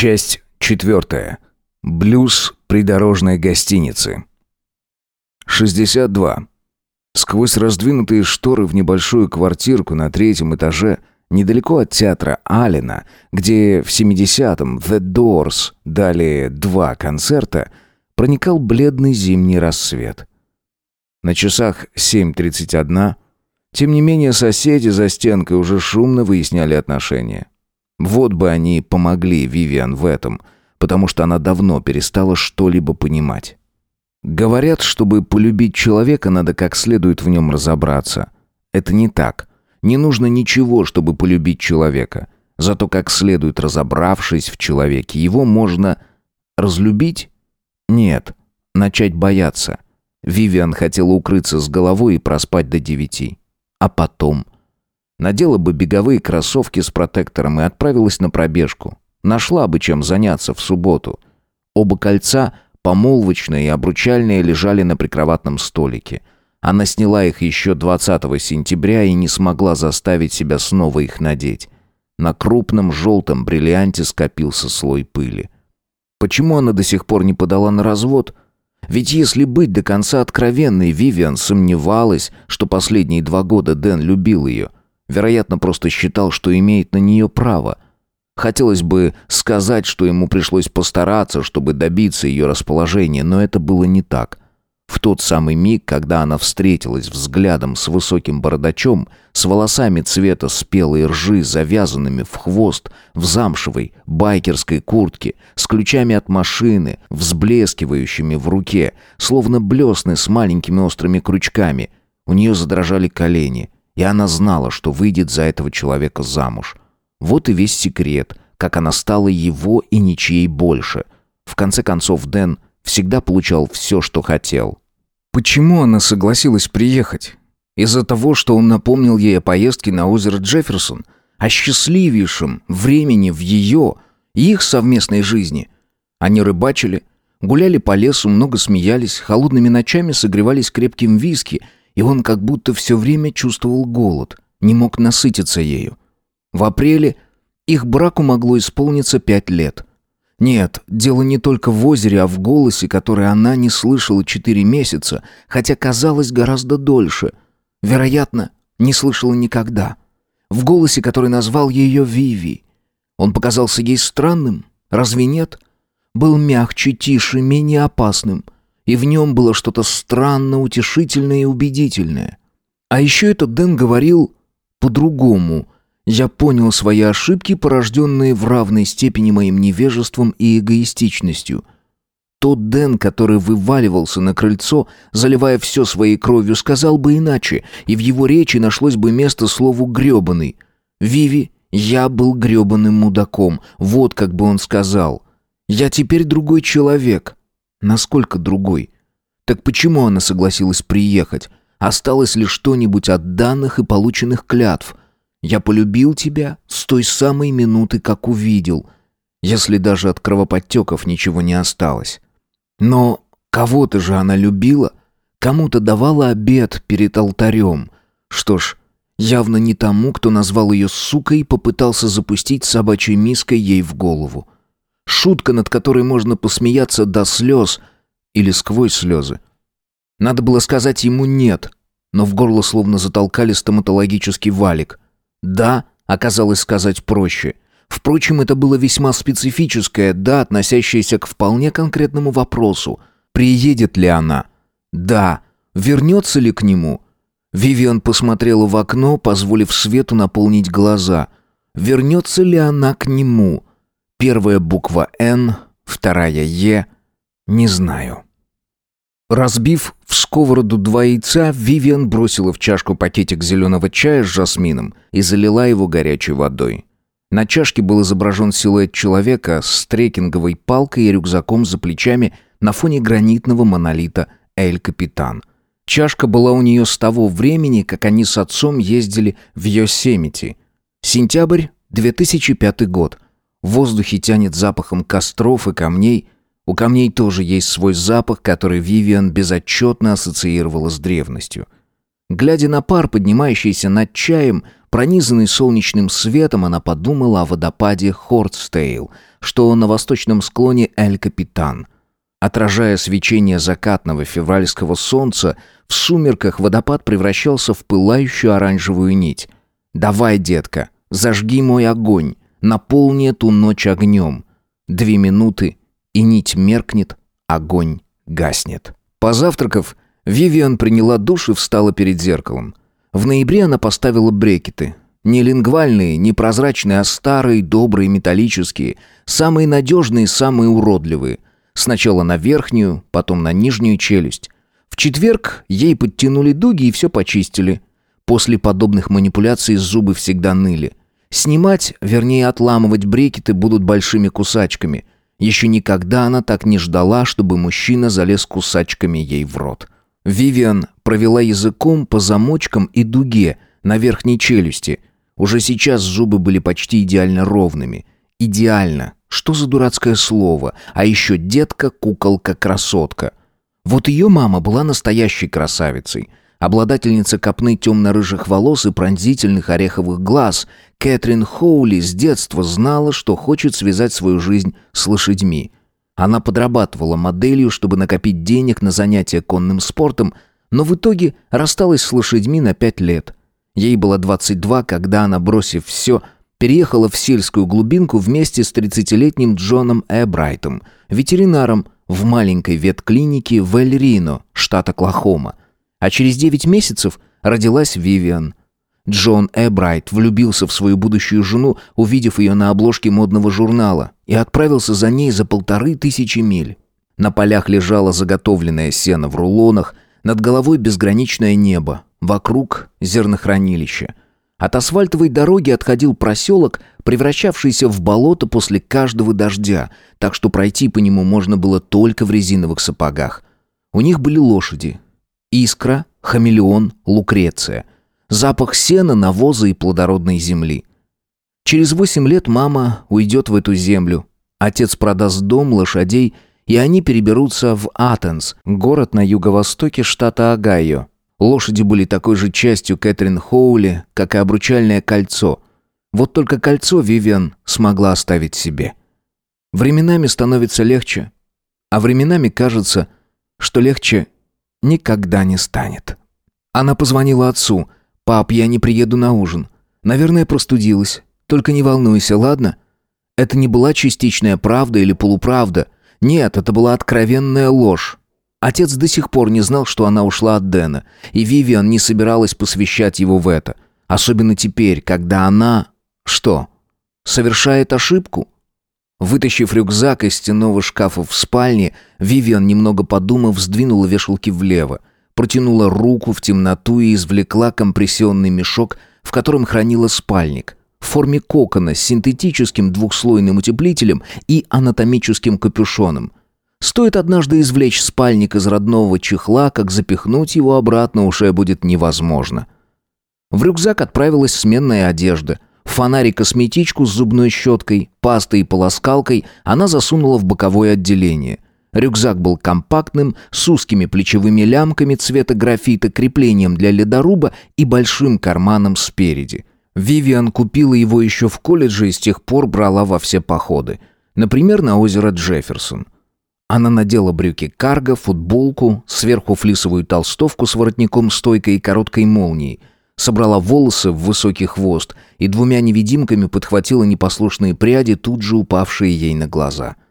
Часть четвертая. Блюз придорожной гостиницы. 62. Сквозь раздвинутые шторы в небольшую квартирку на третьем этаже, недалеко от театра Аллена, где в 70-м The Doors дали два концерта, проникал бледный зимний рассвет. На часах 7.31. Тем не менее, соседи за стенкой уже шумно выясняли отношения. Вот бы они помогли Вивиан в этом, потому что она давно перестала что-либо понимать. Говорят, чтобы полюбить человека, надо как следует в нем разобраться. Это не так. Не нужно ничего, чтобы полюбить человека. Зато как следует разобравшись в человеке, его можно разлюбить? Нет, начать бояться. Вивиан хотела укрыться с головой и проспать до девяти. А потом... Надела бы беговые кроссовки с протектором и отправилась на пробежку. Нашла бы чем заняться в субботу. Оба кольца, помолвочное и обручальное, лежали на прикроватном столике. Она сняла их еще 20 сентября и не смогла заставить себя снова их надеть. На крупном желтом бриллианте скопился слой пыли. Почему она до сих пор не подала на развод? Ведь если быть до конца откровенной, Вивиан сомневалась, что последние два года Дэн любил ее – Вероятно, просто считал, что имеет на нее право. Хотелось бы сказать, что ему пришлось постараться, чтобы добиться ее расположения, но это было не так. В тот самый миг, когда она встретилась взглядом с высоким бородачом, с волосами цвета спелой ржи, завязанными в хвост, в замшевой байкерской куртке, с ключами от машины, взблескивающими в руке, словно блесны с маленькими острыми крючками, у нее задрожали колени — и она знала, что выйдет за этого человека замуж. Вот и весь секрет, как она стала его и ничьей больше. В конце концов, Дэн всегда получал все, что хотел. Почему она согласилась приехать? Из-за того, что он напомнил ей о поездке на озеро Джефферсон, о счастливейшем времени в ее и их совместной жизни. Они рыбачили, гуляли по лесу, много смеялись, холодными ночами согревались крепким виски – и он как будто все время чувствовал голод, не мог насытиться ею. В апреле их браку могло исполниться пять лет. Нет, дело не только в озере, а в голосе, который она не слышала четыре месяца, хотя казалось гораздо дольше. Вероятно, не слышала никогда. В голосе, который назвал ее Виви. Он показался ей странным, разве нет? Был мягче, тише, менее опасным — и в нем было что-то странно утешительное и убедительное. А еще этот Дэн говорил по-другому. Я понял свои ошибки, порожденные в равной степени моим невежеством и эгоистичностью. Тот Дэн, который вываливался на крыльцо, заливая все своей кровью, сказал бы иначе, и в его речи нашлось бы место слову «гребаный». «Виви, я был гребаным мудаком», вот как бы он сказал. «Я теперь другой человек». Насколько другой? Так почему она согласилась приехать? Осталось ли что-нибудь от данных и полученных клятв? Я полюбил тебя с той самой минуты, как увидел, если даже от кровоподтеков ничего не осталось. Но кого-то же она любила, кому-то давала обед перед алтарем. Что ж, явно не тому, кто назвал ее сукой и попытался запустить собачьей миской ей в голову. Шутка, над которой можно посмеяться до слез или сквозь слезы. Надо было сказать ему «нет», но в горло словно затолкали стоматологический валик. «Да» оказалось сказать проще. Впрочем, это было весьма специфическое «да», относящееся к вполне конкретному вопросу. Приедет ли она? «Да». Вернется ли к нему? Вивиан посмотрела в окно, позволив свету наполнить глаза. Вернется ли она к нему? Первая буква «Н», вторая «Е», не знаю. Разбив в сковороду два яйца, Вивиан бросила в чашку пакетик зеленого чая с жасмином и залила его горячей водой. На чашке был изображен силуэт человека с трекинговой палкой и рюкзаком за плечами на фоне гранитного монолита «Эль Капитан». Чашка была у нее с того времени, как они с отцом ездили в Йосемити. Сентябрь, 2005 год – в воздухе тянет запахом костров и камней. У камней тоже есть свой запах, который Вивиан безотчетно ассоциировала с древностью. Глядя на пар, поднимающийся над чаем, Пронизанный солнечным светом, она подумала о водопаде Хортстейл, что на восточном склоне Эль-Капитан. Отражая свечение закатного февральского солнца, в сумерках водопад превращался в пылающую оранжевую нить. «Давай, детка, зажги мой огонь, наполни эту ночь огнем». Две минуты, и нить меркнет, огонь гаснет. Позавтракав, Вивиан приняла душ и встала перед зеркалом. В ноябре она поставила брекеты. Не лингвальные, не прозрачные, а старые, добрые, металлические. Самые надежные, самые уродливые. Сначала на верхнюю, потом на нижнюю челюсть. В четверг ей подтянули дуги и все почистили. После подобных манипуляций зубы всегда ныли. Снимать, вернее отламывать брекеты будут большими кусачками. Еще никогда она так не ждала, чтобы мужчина залез кусачками ей в рот. Вивиан провела языком по замочкам и дуге на верхней челюсти. Уже сейчас зубы были почти идеально ровными. Идеально. Что за дурацкое слово? А еще детка, куколка, красотка. Вот ее мама была настоящей красавицей. Обладательница копны темно-рыжих волос и пронзительных ореховых глаз, Кэтрин Хоули с детства знала, что хочет связать свою жизнь с лошадьми. Она подрабатывала моделью, чтобы накопить денег на занятия конным спортом, но в итоге рассталась с лошадьми на пять лет. Ей было 22, когда она, бросив все, переехала в сельскую глубинку вместе с 30-летним Джоном Эбрайтом, ветеринаром в маленькой ветклинике в Эль-Рино, штат Оклахома. А через 9 месяцев родилась Вивиан – Джон Эбрайт влюбился в свою будущую жену, увидев ее на обложке модного журнала, и отправился за ней за полторы тысячи миль. На полях лежало заготовленное сено в рулонах, над головой безграничное небо, вокруг зернохранилище. От асфальтовой дороги отходил проселок, превращавшийся в болото после каждого дождя, так что пройти по нему можно было только в резиновых сапогах. У них были лошади. Искра, хамелеон, лукреция — запах сена, навоза и плодородной земли. Через восемь лет мама уйдет в эту землю. Отец продаст дом, лошадей, и они переберутся в Атенс, город на юго-востоке штата Огайо. Лошади были такой же частью Кэтрин Хоули, как и обручальное кольцо. Вот только кольцо Вивиан смогла оставить себе. Временами становится легче, а временами кажется, что легче никогда не станет. Она позвонила отцу – «Пап, я не приеду на ужин. Наверное, простудилась. Только не волнуйся, ладно?» Это не была частичная правда или полуправда. Нет, это была откровенная ложь. Отец до сих пор не знал, что она ушла от Дэна, и Вивиан не собиралась посвящать его в это. Особенно теперь, когда она... Что? Совершает ошибку? Вытащив рюкзак из стенного шкафа в спальне, Вивиан, немного подумав, сдвинула вешалки влево протянула руку в темноту и извлекла компрессионный мешок, в котором хранила спальник, в форме кокона с синтетическим двухслойным утеплителем и анатомическим капюшоном. Стоит однажды извлечь спальник из родного чехла, как запихнуть его обратно уже будет невозможно. В рюкзак отправилась сменная одежда. Фонарь и косметичку с зубной щеткой, пастой и полоскалкой она засунула в боковое отделение – Рюкзак был компактным, с узкими плечевыми лямками цвета графита, креплением для ледоруба и большим карманом спереди. Вивиан купила его еще в колледже и с тех пор брала во все походы. Например, на озеро Джефферсон. Она надела брюки карго, футболку, сверху флисовую толстовку с воротником стойкой и короткой молнией. Собрала волосы в высокий хвост и двумя невидимками подхватила непослушные пряди, тут же упавшие ей на глаза. —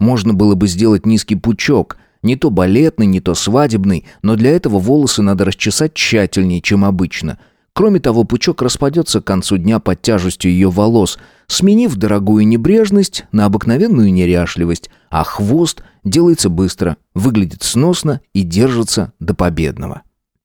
можно было бы сделать низкий пучок, не то балетный, не то свадебный, но для этого волосы надо расчесать тщательнее, чем обычно. Кроме того, пучок распадется к концу дня под тяжестью ее волос, сменив дорогую небрежность на обыкновенную неряшливость, а хвост делается быстро, выглядит сносно и держится до победного.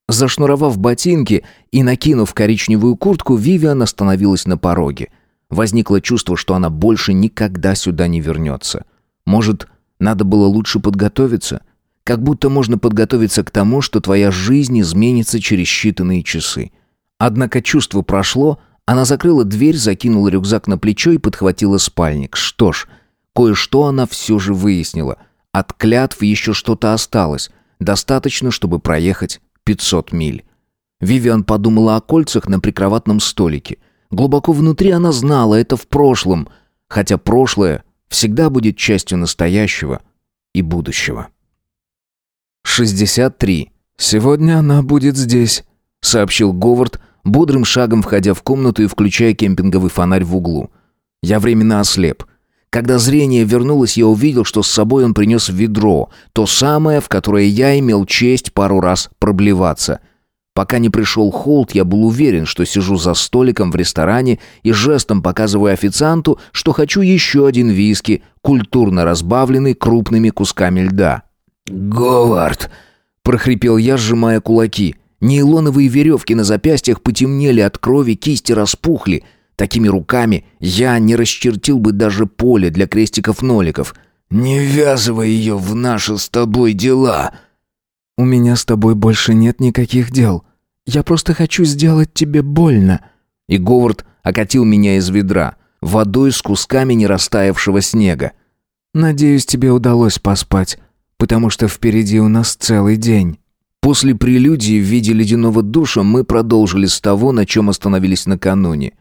Зашнуровав ботинки и накинув коричневую куртку, Вивиан остановилась на пороге. Возникло чувство, что она больше никогда сюда не вернется. Может, надо было лучше подготовиться? Как будто можно подготовиться к тому, что твоя жизнь изменится через считанные часы. Однако чувство прошло, она закрыла дверь, закинула рюкзак на плечо и подхватила спальник. Что ж, кое-что она все же выяснила. От клятв еще что-то осталось. Достаточно, чтобы проехать 500 миль. Вивиан подумала о кольцах на прикроватном столике. Глубоко внутри она знала это в прошлом, хотя прошлое всегда будет частью настоящего и будущего. 63. «Сегодня она будет здесь», — сообщил Говард, бодрым шагом входя в комнату и включая кемпинговый фонарь в углу. Я временно ослеп. Когда зрение вернулось, я увидел, что с собой он принес ведро, то самое, в которое я имел честь пару раз проблеваться. Пока не пришел Холт, я был уверен, что сижу за столиком в ресторане и жестом показываю официанту, что хочу еще один виски, культурно разбавленный крупными кусками льда. «Говард!» — прохрипел я, сжимая кулаки. Нейлоновые веревки на запястьях потемнели от крови, кисти распухли. Такими руками я не расчертил бы даже поле для крестиков-ноликов. «Не ввязывай ее в наши с тобой дела!» «У меня с тобой больше нет никаких дел», я просто хочу сделать тебе больно». И Говард окатил меня из ведра, водой с кусками нерастаявшего снега. «Надеюсь, тебе удалось поспать, потому что впереди у нас целый день». После прелюдии в виде ледяного душа мы продолжили с того, на чем остановились накануне.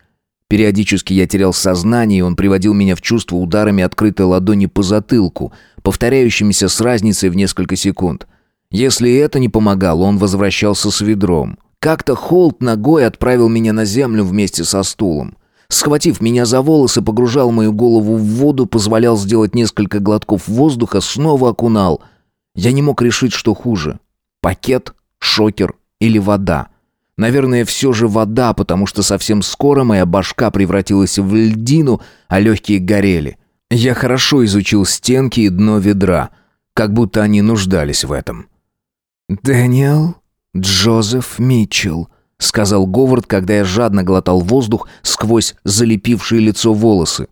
Периодически я терял сознание, и он приводил меня в чувство ударами открытой ладони по затылку, повторяющимися с разницей в несколько секунд. Если это не помогало, он возвращался с ведром. Как-то Холт ногой отправил меня на землю вместе со стулом. Схватив меня за волосы, погружал мою голову в воду, позволял сделать несколько глотков воздуха, снова окунал. Я не мог решить, что хуже. Пакет, шокер или вода. Наверное, все же вода, потому что совсем скоро моя башка превратилась в льдину, а легкие горели. Я хорошо изучил стенки и дно ведра, как будто они нуждались в этом. «Дэниел?» «Джозеф Митчелл», — сказал Говард, когда я жадно глотал воздух сквозь залепившие лицо волосы.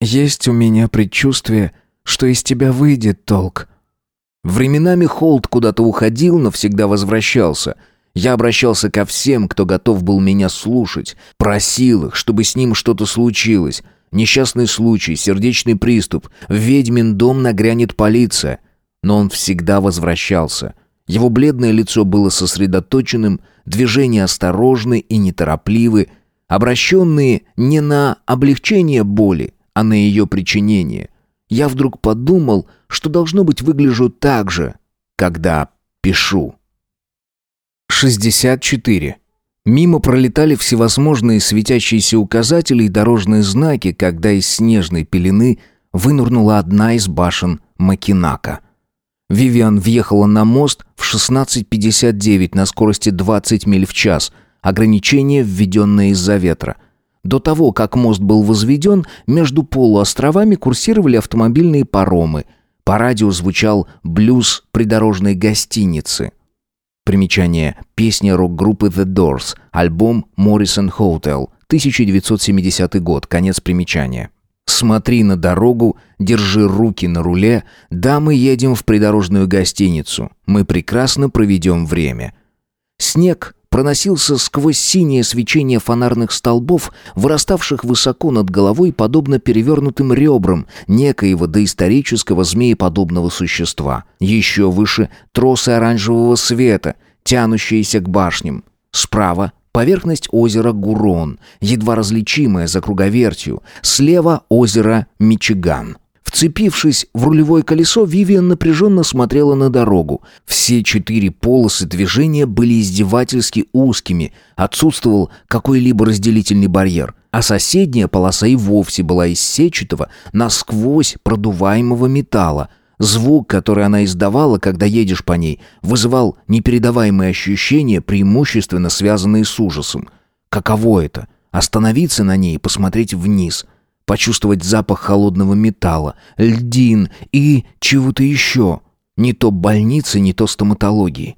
«Есть у меня предчувствие, что из тебя выйдет толк». Временами Холд куда-то уходил, но всегда возвращался. Я обращался ко всем, кто готов был меня слушать, просил их, чтобы с ним что-то случилось. Несчастный случай, сердечный приступ, в ведьмин дом нагрянет полиция. Но он всегда возвращался — его бледное лицо было сосредоточенным, движения осторожны и неторопливы, обращенные не на облегчение боли, а на ее причинение. Я вдруг подумал, что должно быть выгляжу так же, когда пишу. 64. Мимо пролетали всевозможные светящиеся указатели и дорожные знаки, когда из снежной пелены вынурнула одна из башен Макинака. Вивиан въехала на мост в 16.59 на скорости 20 миль в час, ограничение, введенное из-за ветра. До того, как мост был возведен, между полуостровами курсировали автомобильные паромы. По радио звучал блюз придорожной гостиницы. Примечание. Песня рок-группы The Doors. Альбом Morrison Hotel. 1970 год. Конец примечания. Смотри на дорогу, держи руки на руле. Да, мы едем в придорожную гостиницу. Мы прекрасно проведем время. Снег проносился сквозь синее свечение фонарных столбов, выраставших высоко над головой, подобно перевернутым ребрам некоего доисторического змееподобного существа. Еще выше тросы оранжевого света, тянущиеся к башням. Справа Поверхность озера Гурон, едва различимая за круговертью. Слева озеро Мичиган. Вцепившись в рулевое колесо, Вивиан напряженно смотрела на дорогу. Все четыре полосы движения были издевательски узкими, отсутствовал какой-либо разделительный барьер, а соседняя полоса и вовсе была из сетчатого, насквозь продуваемого металла – Звук, который она издавала, когда едешь по ней, вызывал непередаваемые ощущения, преимущественно связанные с ужасом. Каково это? Остановиться на ней и посмотреть вниз. Почувствовать запах холодного металла, льдин и чего-то еще. Не то больницы, не то стоматологии.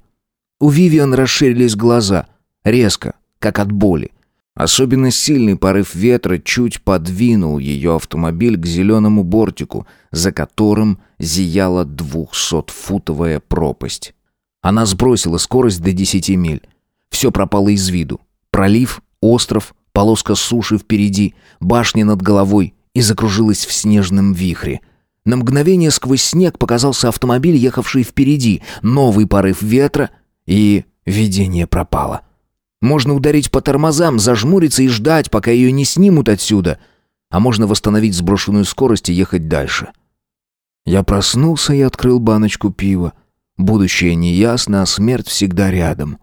У Вивиан расширились глаза. Резко, как от боли. Особенно сильный порыв ветра чуть подвинул ее автомобиль к зеленому бортику, за которым зияла двухсотфутовая пропасть. Она сбросила скорость до десяти миль. Все пропало из виду. Пролив, остров, полоска суши впереди, башня над головой и закружилась в снежном вихре. На мгновение сквозь снег показался автомобиль, ехавший впереди, новый порыв ветра, и видение пропало. Можно ударить по тормозам, зажмуриться и ждать, пока ее не снимут отсюда. А можно восстановить сброшенную скорость и ехать дальше. Я проснулся и открыл баночку пива. Будущее неясно, а смерть всегда рядом.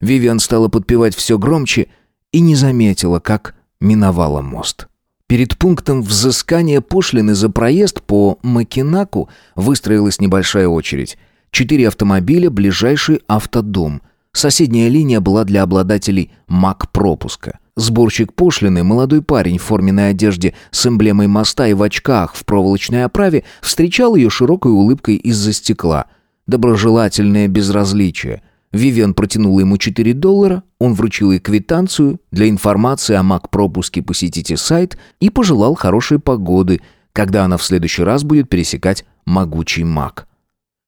Вивиан стала подпевать все громче и не заметила, как миновала мост. Перед пунктом взыскания пошлины за проезд по Макинаку выстроилась небольшая очередь. Четыре автомобиля, ближайший автодом. Соседняя линия была для обладателей МАК-пропуска. Сборщик пошлины, молодой парень в форменной одежде с эмблемой моста и в очках в проволочной оправе, встречал ее широкой улыбкой из-за стекла. Доброжелательное безразличие. Вивиан протянула ему 4 доллара, он вручил ей квитанцию, для информации о МАК-пропуске посетите сайт и пожелал хорошей погоды, когда она в следующий раз будет пересекать могучий МАК.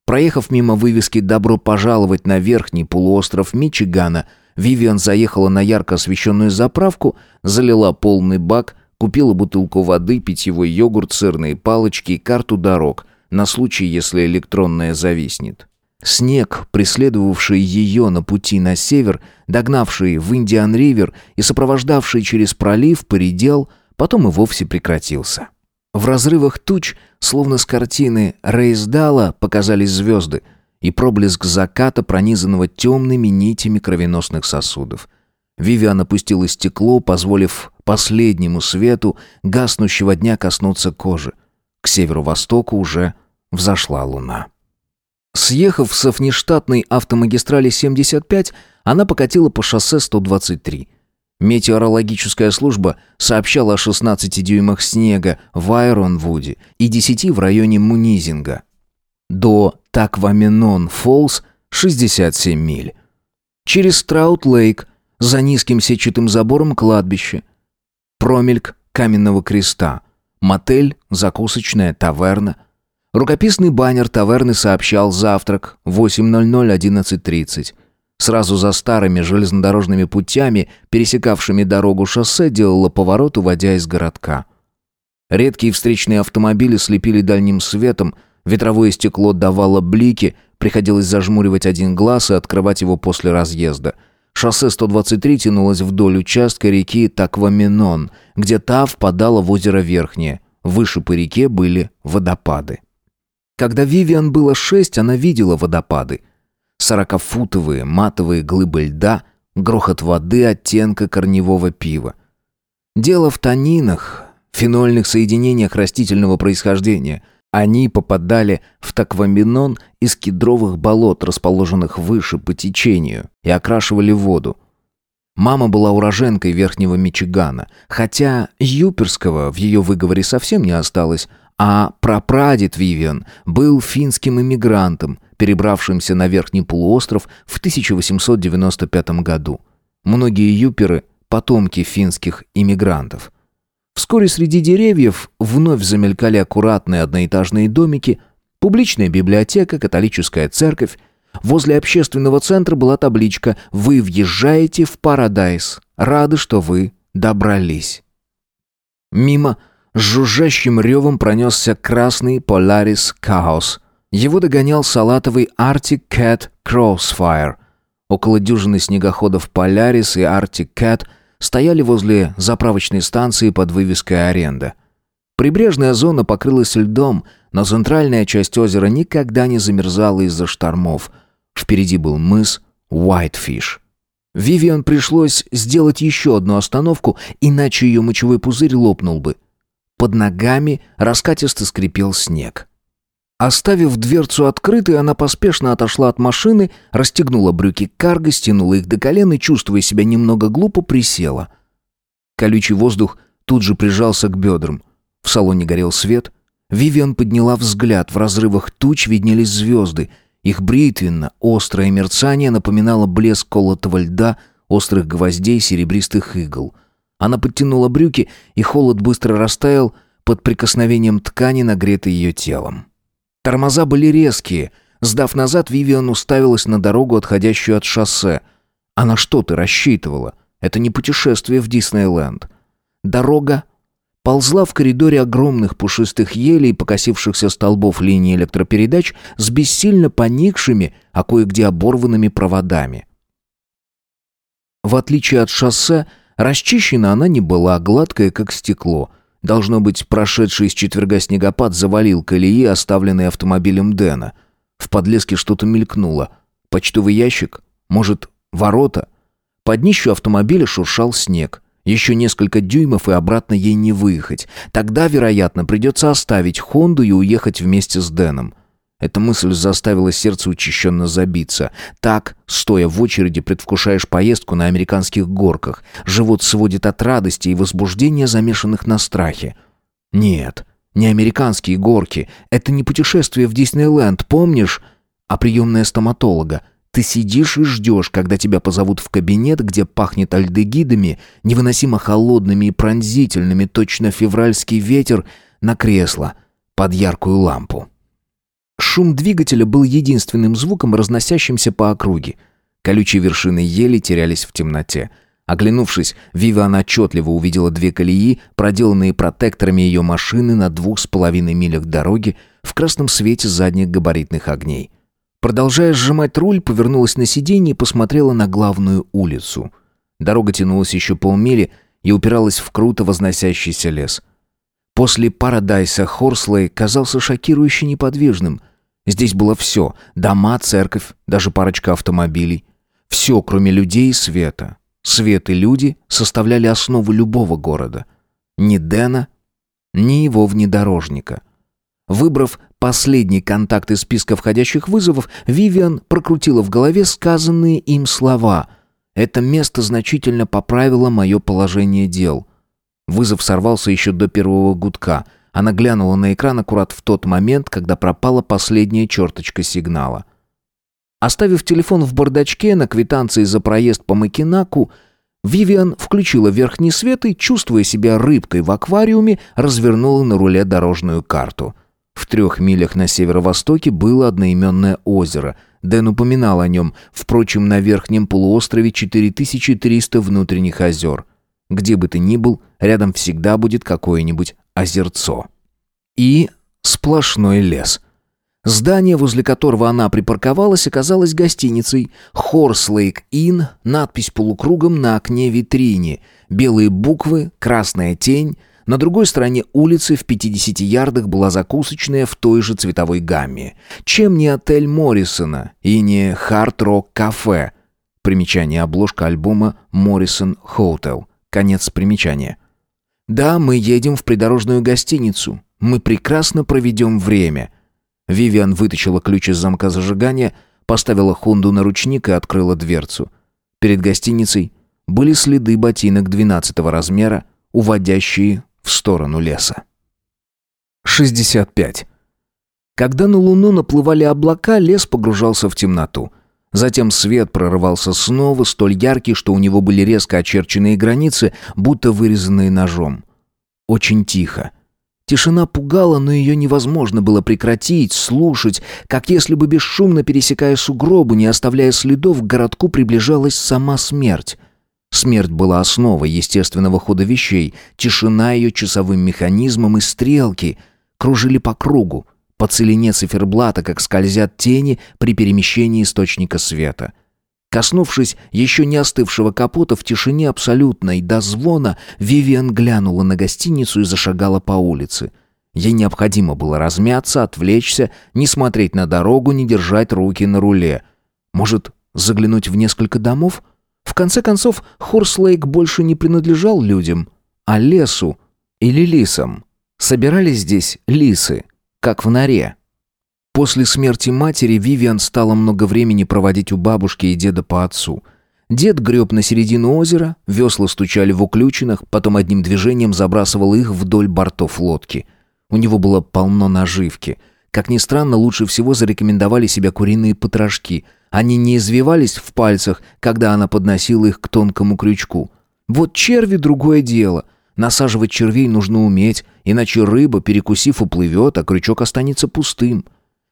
Проехав мимо вывески «Добро пожаловать на верхний полуостров Мичигана», Вивиан заехала на ярко освещенную заправку, залила полный бак, купила бутылку воды, питьевой йогурт, сырные палочки и карту дорог на случай, если электронная зависнет. Снег, преследовавший ее на пути на север, догнавший в Индиан-Ривер и сопровождавший через пролив, поредел, потом и вовсе прекратился. В разрывах туч, словно с картины Рейсдала, показались звезды — и проблеск заката, пронизанного темными нитями кровеносных сосудов. Вивиан опустила стекло, позволив последнему свету гаснущего дня коснуться кожи. К северо-востоку уже взошла луна. Съехав с внештатной автомагистрали 75, она покатила по шоссе 123. Метеорологическая служба сообщала о 16 дюймах снега в Айронвуде и 10 в районе Мунизинга. До Такваменон Фоллс 67 миль. Через Траут-Лейк, за низким сетчатым забором кладбище. Промельк каменного креста. Мотель, закусочная, таверна. Рукописный баннер таверны сообщал завтрак 8.00-11.30. Сразу за старыми железнодорожными путями, пересекавшими дорогу шоссе, делала поворот, уводя из городка. Редкие встречные автомобили слепили дальним светом, Ветровое стекло давало блики, приходилось зажмуривать один глаз и открывать его после разъезда. Шоссе 123 тянулось вдоль участка реки Такваменон, где та впадала в озеро Верхнее. Выше по реке были водопады. Когда Вивиан было шесть, она видела водопады. Сорокафутовые матовые глыбы льда, грохот воды оттенка корневого пива. Дело в танинах, фенольных соединениях растительного происхождения – они попадали в такваминон из кедровых болот, расположенных выше по течению, и окрашивали воду. Мама была уроженкой Верхнего Мичигана, хотя юперского в ее выговоре совсем не осталось, а прапрадед Вивиан был финским иммигрантом, перебравшимся на Верхний полуостров в 1895 году. Многие юперы – потомки финских иммигрантов – Вскоре среди деревьев вновь замелькали аккуратные одноэтажные домики, публичная библиотека, католическая церковь. Возле общественного центра была табличка «Вы въезжаете в Парадайз. Рады, что вы добрались». Мимо с жужжащим ревом пронесся красный Polaris Chaos. Его догонял салатовый Arctic Cat Crossfire. Около дюжины снегоходов Polaris и Arctic Cat – стояли возле заправочной станции под вывеской «Аренда». Прибрежная зона покрылась льдом, но центральная часть озера никогда не замерзала из-за штормов. Впереди был мыс Уайтфиш. Вивиан пришлось сделать еще одну остановку, иначе ее мочевой пузырь лопнул бы. Под ногами раскатисто скрипел снег. Оставив дверцу открытой, она поспешно отошла от машины, расстегнула брюки карго, стянула их до колен и, чувствуя себя немного глупо, присела. Колючий воздух тут же прижался к бедрам. В салоне горел свет. Вивиан подняла взгляд. В разрывах туч виднелись звезды. Их бритвенно, острое мерцание напоминало блеск колотого льда, острых гвоздей, серебристых игл. Она подтянула брюки, и холод быстро растаял под прикосновением ткани, нагретой ее телом. Тормоза были резкие. Сдав назад, Вивиан уставилась на дорогу, отходящую от шоссе. А на что ты рассчитывала? Это не путешествие в Диснейленд. Дорога ползла в коридоре огромных пушистых елей, покосившихся столбов линии электропередач с бессильно поникшими, а кое-где оборванными проводами. В отличие от шоссе, расчищена она не была, гладкая, как стекло. Должно быть, прошедший из четверга снегопад завалил колеи, оставленные автомобилем Дэна. В подлеске что-то мелькнуло. Почтовый ящик? Может, ворота? Под днищу автомобиля шуршал снег. Еще несколько дюймов и обратно ей не выехать. Тогда, вероятно, придется оставить Хонду и уехать вместе с Дэном. Эта мысль заставила сердце учащенно забиться. Так, стоя в очереди, предвкушаешь поездку на американских горках. Живот сводит от радости и возбуждения, замешанных на страхе. Нет, не американские горки. Это не путешествие в Диснейленд, помнишь? А приемная стоматолога. Ты сидишь и ждешь, когда тебя позовут в кабинет, где пахнет альдегидами, невыносимо холодными и пронзительными, точно февральский ветер, на кресло под яркую лампу. Шум двигателя был единственным звуком, разносящимся по округе. Колючие вершины ели терялись в темноте. Оглянувшись, Вивиан отчетливо увидела две колеи, проделанные протекторами ее машины на двух с половиной милях дороги в красном свете задних габаритных огней. Продолжая сжимать руль, повернулась на сиденье и посмотрела на главную улицу. Дорога тянулась еще полмили и упиралась в круто возносящийся лес. После Парадайса Хорслей казался шокирующе неподвижным. Здесь было все — дома, церковь, даже парочка автомобилей. Все, кроме людей и света. Свет и люди составляли основу любого города. Ни Дэна, ни его внедорожника. Выбрав последний контакт из списка входящих вызовов, Вивиан прокрутила в голове сказанные им слова. «Это место значительно поправило мое положение дел». Вызов сорвался еще до первого гудка — она глянула на экран аккурат в тот момент, когда пропала последняя черточка сигнала. Оставив телефон в бардачке на квитанции за проезд по Макинаку, Вивиан включила верхний свет и, чувствуя себя рыбкой в аквариуме, развернула на руле дорожную карту. В трех милях на северо-востоке было одноименное озеро. Дэн упоминал о нем. Впрочем, на верхнем полуострове 4300 внутренних озер. Где бы ты ни был, рядом всегда будет какое-нибудь озерцо. И сплошной лес. Здание, возле которого она припарковалась, оказалось гостиницей «Хорслейк Inn», надпись полукругом на окне витрине, белые буквы, красная тень. На другой стороне улицы в 50 ярдах была закусочная в той же цветовой гамме. Чем не отель Моррисона и не Хард Рок Кафе. Примечание обложка альбома «Моррисон Hotel». Конец примечания. «Да, мы едем в придорожную гостиницу. Мы прекрасно проведем время». Вивиан вытащила ключ из замка зажигания, поставила Хонду на ручник и открыла дверцу. Перед гостиницей были следы ботинок двенадцатого размера, уводящие в сторону леса. 65. Когда на луну наплывали облака, лес погружался в темноту. Затем свет прорывался снова, столь яркий, что у него были резко очерченные границы, будто вырезанные ножом. Очень тихо. Тишина пугала, но ее невозможно было прекратить, слушать, как если бы бесшумно пересекая сугробы, не оставляя следов, к городку приближалась сама смерть. Смерть была основой естественного хода вещей, тишина ее часовым механизмом и стрелки кружили по кругу, по целине циферблата, как скользят тени при перемещении источника света. Коснувшись еще не остывшего капота в тишине абсолютной до звона, Вивиан глянула на гостиницу и зашагала по улице. Ей необходимо было размяться, отвлечься, не смотреть на дорогу, не держать руки на руле. Может, заглянуть в несколько домов? В конце концов, Хорслейк больше не принадлежал людям, а лесу или лисам. Собирались здесь лисы как в норе. После смерти матери Вивиан стала много времени проводить у бабушки и деда по отцу. Дед греб на середину озера, весла стучали в уключинах, потом одним движением забрасывал их вдоль бортов лодки. У него было полно наживки. Как ни странно, лучше всего зарекомендовали себя куриные потрошки. Они не извивались в пальцах, когда она подносила их к тонкому крючку. Вот черви — другое дело — Насаживать червей нужно уметь, иначе рыба, перекусив, уплывет, а крючок останется пустым.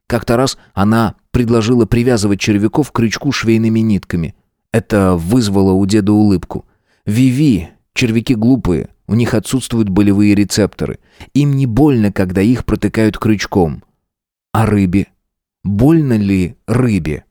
Как-то раз она предложила привязывать червяков к крючку швейными нитками. Это вызвало у деда улыбку. «Виви, червяки глупые, у них отсутствуют болевые рецепторы. Им не больно, когда их протыкают крючком. А рыбе? Больно ли рыбе?»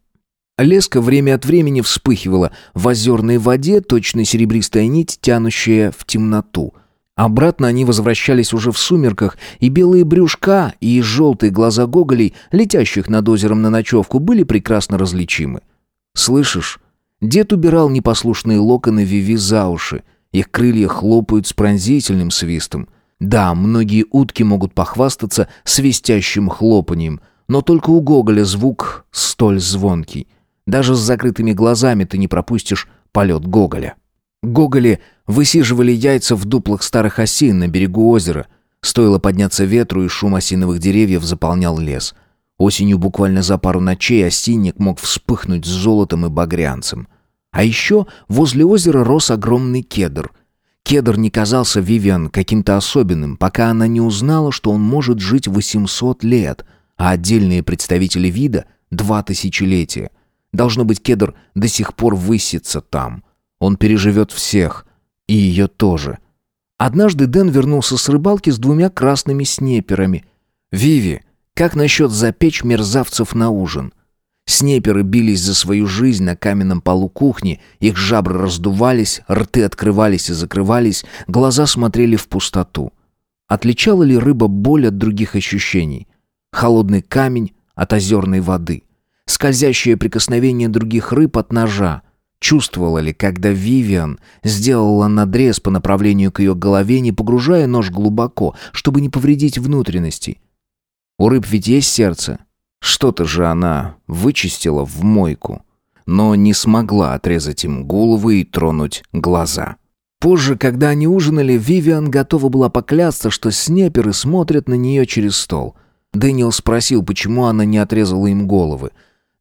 Леска время от времени вспыхивала в озерной воде, точно серебристая нить, тянущая в темноту. Обратно они возвращались уже в сумерках, и белые брюшка и желтые глаза гоголей, летящих над озером на ночевку, были прекрасно различимы. «Слышишь?» Дед убирал непослушные локоны Виви за уши. Их крылья хлопают с пронзительным свистом. Да, многие утки могут похвастаться свистящим хлопанием, но только у Гоголя звук столь звонкий. Даже с закрытыми глазами ты не пропустишь полет Гоголя. Гоголи высиживали яйца в дуплах старых осин на берегу озера. Стоило подняться ветру, и шум осиновых деревьев заполнял лес. Осенью буквально за пару ночей осинник мог вспыхнуть с золотом и багрянцем. А еще возле озера рос огромный кедр. Кедр не казался Вивиан каким-то особенным, пока она не узнала, что он может жить 800 лет, а отдельные представители вида — два тысячелетия. Должно быть, кедр до сих пор высится там. Он переживет всех. И ее тоже. Однажды Дэн вернулся с рыбалки с двумя красными снеперами. «Виви, как насчет запечь мерзавцев на ужин?» Снеперы бились за свою жизнь на каменном полу кухни, их жабры раздувались, рты открывались и закрывались, глаза смотрели в пустоту. Отличала ли рыба боль от других ощущений? Холодный камень от озерной воды — скользящее прикосновение других рыб от ножа. Чувствовала ли, когда Вивиан сделала надрез по направлению к ее голове, не погружая нож глубоко, чтобы не повредить внутренности? У рыб ведь есть сердце. Что-то же она вычистила в мойку, но не смогла отрезать им головы и тронуть глаза. Позже, когда они ужинали, Вивиан готова была поклясться, что снеперы смотрят на нее через стол. Дэниел спросил, почему она не отрезала им головы.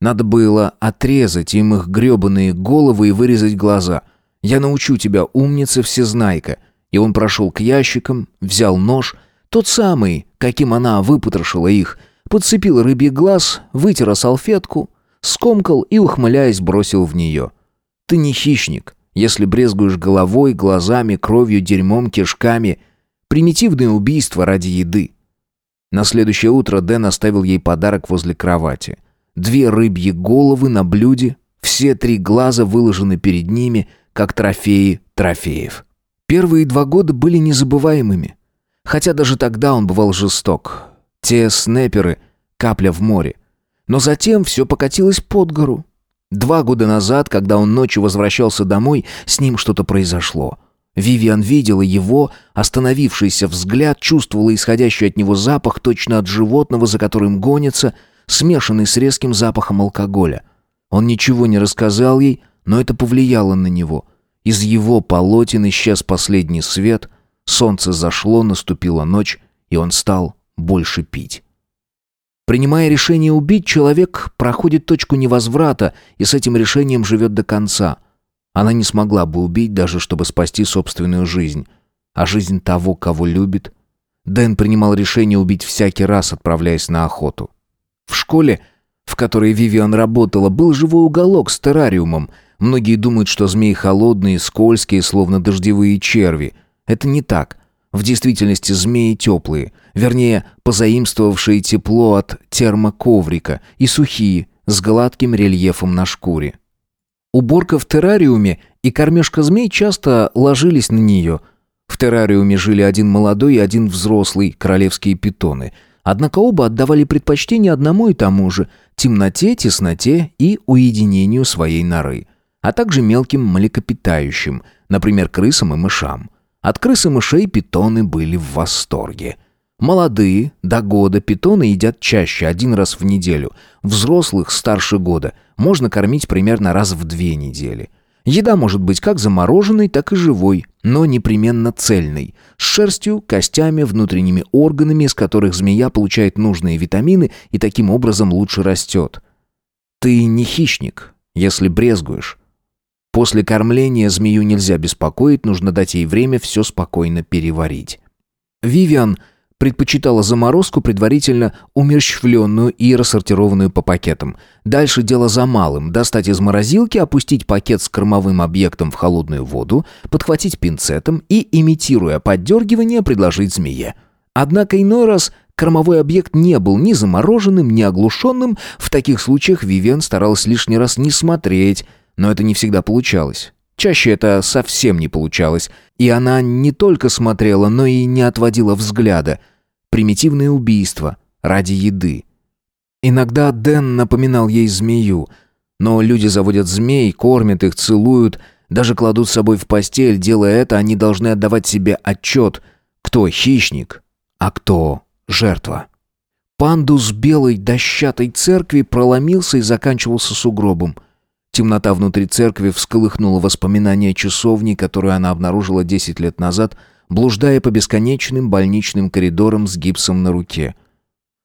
Надо было отрезать им их гребаные головы и вырезать глаза. Я научу тебя, умница всезнайка. И он прошел к ящикам, взял нож, тот самый, каким она выпотрошила их, подцепил рыбий глаз, вытер салфетку, скомкал и, ухмыляясь, бросил в нее. Ты не хищник, если брезгуешь головой, глазами, кровью, дерьмом, кишками. Примитивное убийство ради еды. На следующее утро Дэн оставил ей подарок возле кровати две рыбьи головы на блюде, все три глаза выложены перед ними, как трофеи трофеев. Первые два года были незабываемыми. Хотя даже тогда он бывал жесток. Те снайперы — капля в море. Но затем все покатилось под гору. Два года назад, когда он ночью возвращался домой, с ним что-то произошло. Вивиан видела его, остановившийся взгляд, чувствовала исходящий от него запах точно от животного, за которым гонится — смешанный с резким запахом алкоголя. Он ничего не рассказал ей, но это повлияло на него. Из его полотен исчез последний свет, солнце зашло, наступила ночь, и он стал больше пить. Принимая решение убить, человек проходит точку невозврата и с этим решением живет до конца. Она не смогла бы убить, даже чтобы спасти собственную жизнь. А жизнь того, кого любит... Дэн принимал решение убить всякий раз, отправляясь на охоту. В школе, в которой Вивиан работала, был живой уголок с террариумом. Многие думают, что змеи холодные, скользкие, словно дождевые черви. Это не так. В действительности змеи теплые, вернее, позаимствовавшие тепло от термоковрика, и сухие, с гладким рельефом на шкуре. Уборка в террариуме и кормежка змей часто ложились на нее. В террариуме жили один молодой и один взрослый королевские питоны – Однако оба отдавали предпочтение одному и тому же – темноте, тесноте и уединению своей норы, а также мелким млекопитающим, например, крысам и мышам. От крыс и мышей питоны были в восторге. Молодые, до года, питоны едят чаще, один раз в неделю. Взрослых, старше года, можно кормить примерно раз в две недели – Еда может быть как замороженной, так и живой, но непременно цельной, с шерстью, костями, внутренними органами, из которых змея получает нужные витамины и таким образом лучше растет. Ты не хищник, если брезгуешь. После кормления змею нельзя беспокоить, нужно дать ей время все спокойно переварить. Вивиан – предпочитала заморозку, предварительно умерщвленную и рассортированную по пакетам. Дальше дело за малым – достать из морозилки, опустить пакет с кормовым объектом в холодную воду, подхватить пинцетом и, имитируя поддергивание, предложить змее. Однако иной раз Кормовой объект не был ни замороженным, ни оглушенным. В таких случаях Вивиан старалась лишний раз не смотреть, но это не всегда получалось. Чаще это совсем не получалось. И она не только смотрела, но и не отводила взгляда. Примитивное убийство ради еды. Иногда Дэн напоминал ей змею. Но люди заводят змей, кормят их, целуют, даже кладут с собой в постель. Делая это, они должны отдавать себе отчет, кто хищник, а кто жертва. Пандус белой дощатой церкви проломился и заканчивался сугробом. Темнота внутри церкви всколыхнула воспоминания часовни, которую она обнаружила 10 лет назад, блуждая по бесконечным больничным коридорам с гипсом на руке.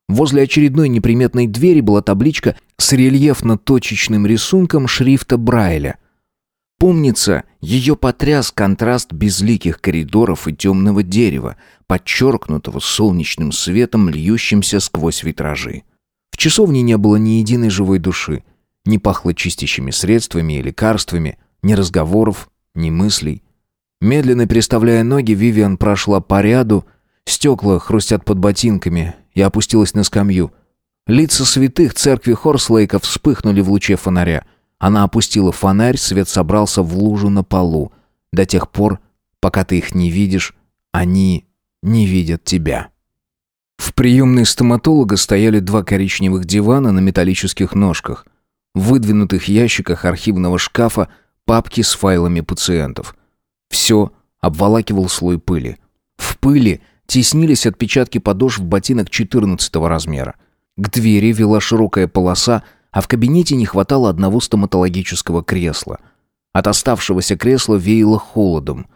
Возле очередной неприметной двери была табличка с рельефно-точечным рисунком шрифта Брайля. Помнится, ее потряс контраст безликих коридоров и темного дерева, подчеркнутого солнечным светом, льющимся сквозь витражи. В часовне не было ни единой живой души — не пахло чистящими средствами и лекарствами, ни разговоров, ни мыслей. Медленно переставляя ноги, Вивиан прошла по ряду, стекла хрустят под ботинками и опустилась на скамью. Лица святых церкви Хорслейка вспыхнули в луче фонаря. Она опустила фонарь, свет собрался в лужу на полу. До тех пор, пока ты их не видишь, они не видят тебя. В приемной стоматолога стояли два коричневых дивана на металлических ножках – в выдвинутых ящиках архивного шкафа папки с файлами пациентов. Все обволакивал слой пыли. В пыли теснились отпечатки подошв ботинок 14 размера. К двери вела широкая полоса, а в кабинете не хватало одного стоматологического кресла. От оставшегося кресла веяло холодом.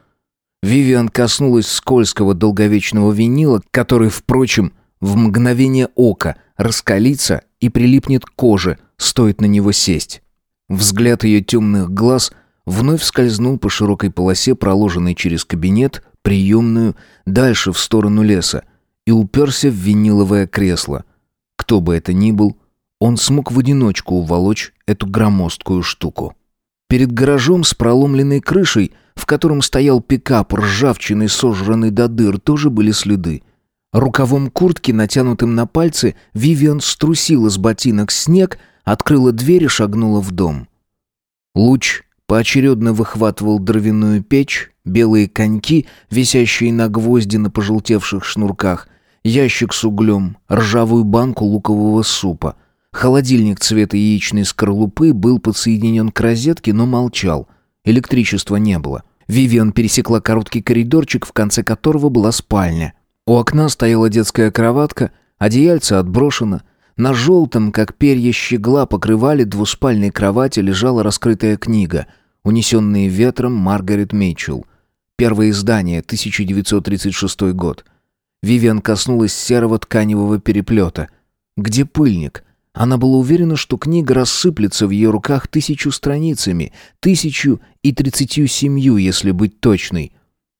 Вивиан коснулась скользкого долговечного винила, который, впрочем, в мгновение ока раскалится и прилипнет к коже, стоит на него сесть. Взгляд ее темных глаз вновь скользнул по широкой полосе, проложенной через кабинет, приемную, дальше в сторону леса, и уперся в виниловое кресло. Кто бы это ни был, он смог в одиночку уволочь эту громоздкую штуку. Перед гаражом с проломленной крышей, в котором стоял пикап, ржавчиной сожранный до дыр, тоже были следы. Рукавом куртки, натянутым на пальцы, Вивиан струсила с ботинок снег, открыла дверь и шагнула в дом. Луч поочередно выхватывал дровяную печь, белые коньки, висящие на гвозди на пожелтевших шнурках, ящик с углем, ржавую банку лукового супа. Холодильник цвета яичной скорлупы был подсоединен к розетке, но молчал. Электричества не было. Вивиан пересекла короткий коридорчик, в конце которого была спальня. У окна стояла детская кроватка, одеяльце отброшено — на желтом, как перья щегла, покрывали двуспальной кровати лежала раскрытая книга, унесенные ветром Маргарет Митчелл. Первое издание, 1936 год. Вивиан коснулась серого тканевого переплета. Где пыльник? Она была уверена, что книга рассыплется в ее руках тысячу страницами, тысячу и тридцатью семью, если быть точной.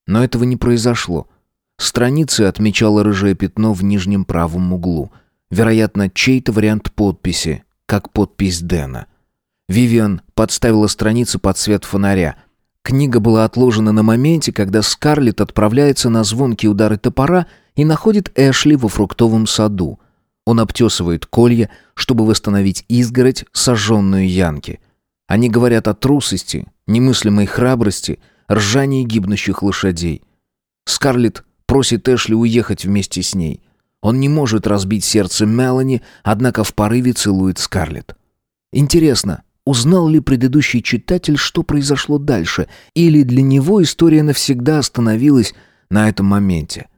Но этого не произошло. Страницы отмечало рыжее пятно в нижнем правом углу — Вероятно, чей-то вариант подписи, как подпись Дэна. Вивиан подставила страницу под свет фонаря. Книга была отложена на моменте, когда Скарлетт отправляется на звонкие удары топора и находит Эшли во фруктовом саду. Он обтесывает колья, чтобы восстановить изгородь, сожженную Янки. Они говорят о трусости, немыслимой храбрости, ржании гибнущих лошадей. Скарлетт просит Эшли уехать вместе с ней – он не может разбить сердце Мелани, однако в порыве целует Скарлетт. Интересно, узнал ли предыдущий читатель, что произошло дальше, или для него история навсегда остановилась на этом моменте?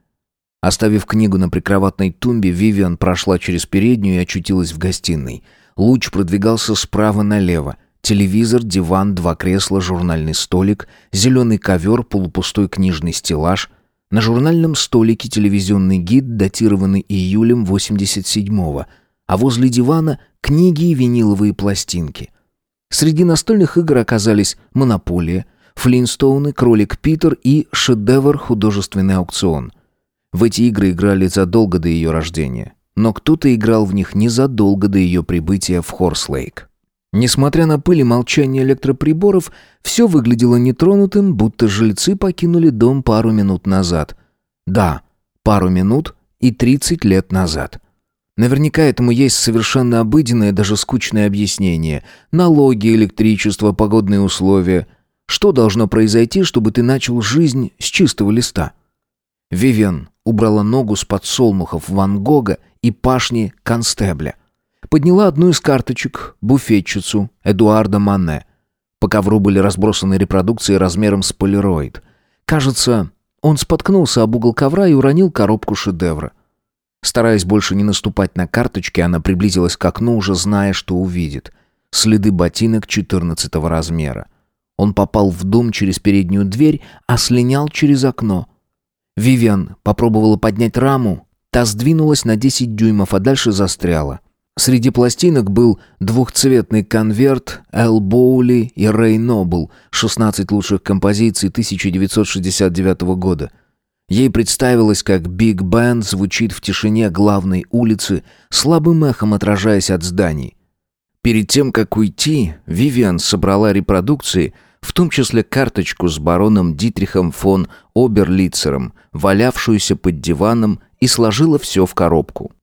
Оставив книгу на прикроватной тумбе, Вивиан прошла через переднюю и очутилась в гостиной. Луч продвигался справа налево. Телевизор, диван, два кресла, журнальный столик, зеленый ковер, полупустой книжный стеллаж — на журнальном столике телевизионный гид, датированный июлем 87-го, а возле дивана книги и виниловые пластинки. Среди настольных игр оказались «Монополия», «Флинстоуны», «Кролик Питер» и «Шедевр. Художественный аукцион». В эти игры играли задолго до ее рождения, но кто-то играл в них незадолго до ее прибытия в Хорслейк. Несмотря на пыль и молчание электроприборов, все выглядело нетронутым, будто жильцы покинули дом пару минут назад. Да, пару минут и 30 лет назад. Наверняка этому есть совершенно обыденное, даже скучное объяснение. Налоги, электричество, погодные условия. Что должно произойти, чтобы ты начал жизнь с чистого листа? Вивен убрала ногу с подсолнухов Ван Гога и пашни Констебля. Подняла одну из карточек, буфетчицу Эдуарда Мане. По ковру были разбросаны репродукции размером с полироид. Кажется, он споткнулся об угол ковра и уронил коробку шедевра. Стараясь больше не наступать на карточки, она приблизилась к окну, уже зная, что увидит. Следы ботинок 14 размера. Он попал в дом через переднюю дверь, а слинял через окно. Вивиан попробовала поднять раму, та сдвинулась на 10 дюймов, а дальше застряла. Среди пластинок был двухцветный конверт Эл Боули и Рэй Нобл, 16 лучших композиций 1969 года. Ей представилось, как Биг Бенд звучит в тишине главной улицы, слабым эхом отражаясь от зданий. Перед тем, как уйти, Вивиан собрала репродукции, в том числе карточку с бароном Дитрихом фон Оберлицером, валявшуюся под диваном, и сложила все в коробку.